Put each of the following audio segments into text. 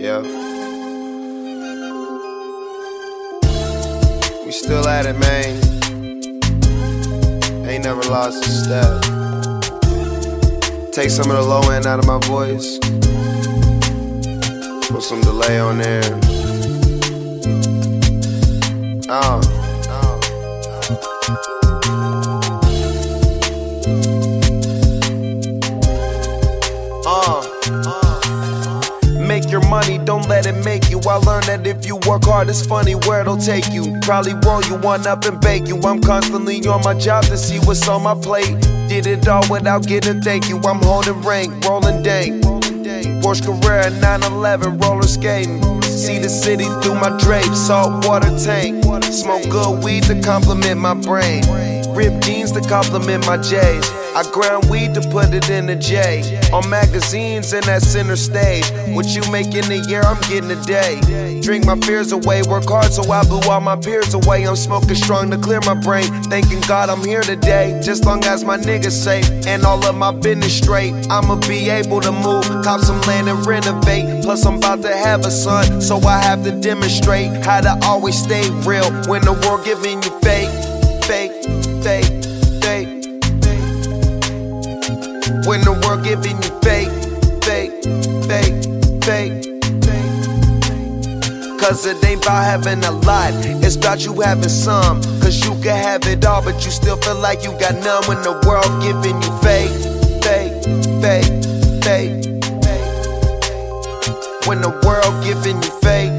Yeah. We still at it, man. Ain't never lost a step. Take some of the low end out of my voice. Put some delay on there. Uh. Make your money, don't let it make you. I learned that if you work hard, it's funny where it'll take you. Probably roll you one up and bake you. I'm constantly on my job to see what's on my plate. Did it all without getting thank you. I'm holding rank, rolling dank. Porsche Carrera 911, roller skating. See the city through my drapes, salt water tank. Smoke good weed to compliment my brain. Rip to compliment my J's. I grind weed to put it in the J. On magazines in that center stage. What you make in a year, I'm getting a day. Drink my fears away, work hard so I blew all my peers away. I'm smoking strong to clear my brain. Thanking God I'm here today. Just long as my niggas safe and all of my business straight. I'ma be able to move, cop some land and renovate. Plus, I'm about to have a son, so I have to demonstrate how to always stay real when the world giving you fake, fake, fake. Giving you fake, fake, fake, fake. Cause it ain't about having a lot, it's about you having some. Cause you can have it all, but you still feel like you got none when the world giving you fake, fake, fake, fake. When the world giving you fake,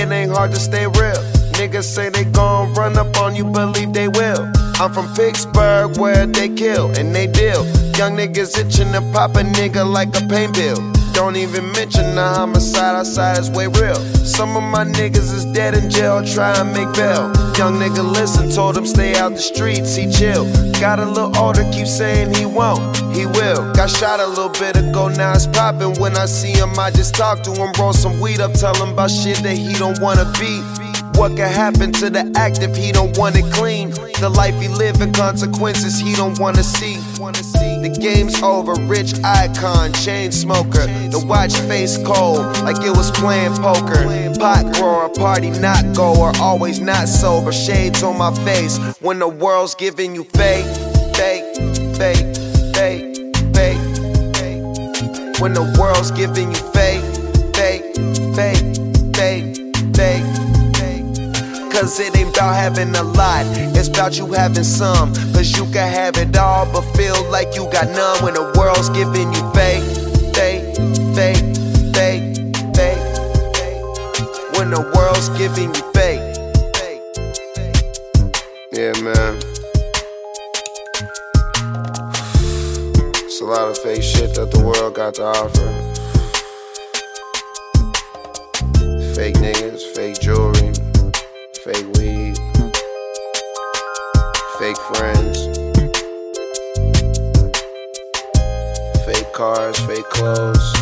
it ain't hard to stay real. Niggas say they gon' run up on you, believe they will. I'm from Pittsburgh where they kill and they deal. Young niggas itching to pop a nigga like a pain pill. Don't even mention the homicide outside is way real. Some of my niggas is dead in jail, try and make bail. Young nigga listen, told him stay out the streets, he chill. Got a little older, keep saying he won't, he will. Got shot a little bit ago, now it's poppin'. When I see him, I just talk to him, roll some weed up, tell him about shit that he don't wanna be. What could happen to the act if he don't want it clean? The life he live and consequences he don't wanna see. The game's over, rich icon, chain smoker. The watch face cold, like it was playing poker. Pot grower, party not goer, always not sober. Shades on my face when the world's giving you fake, fake, fake, fake, fake. When the world's giving you fake, fake, fake, Cause it ain't about having a lot, it's about you having some. Cause you can have it all, but feel like you got none when the world's giving you fake, fake, fake, fake, fake. When the world's giving you fake. Yeah, man. It's a lot of fake shit that the world got to offer. Fake fake friends, fake cars, fake clothes.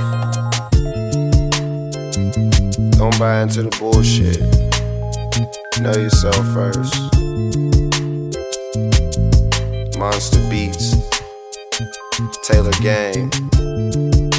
Don't buy into the bullshit. Know yourself first. Monster Beats, Taylor Gang.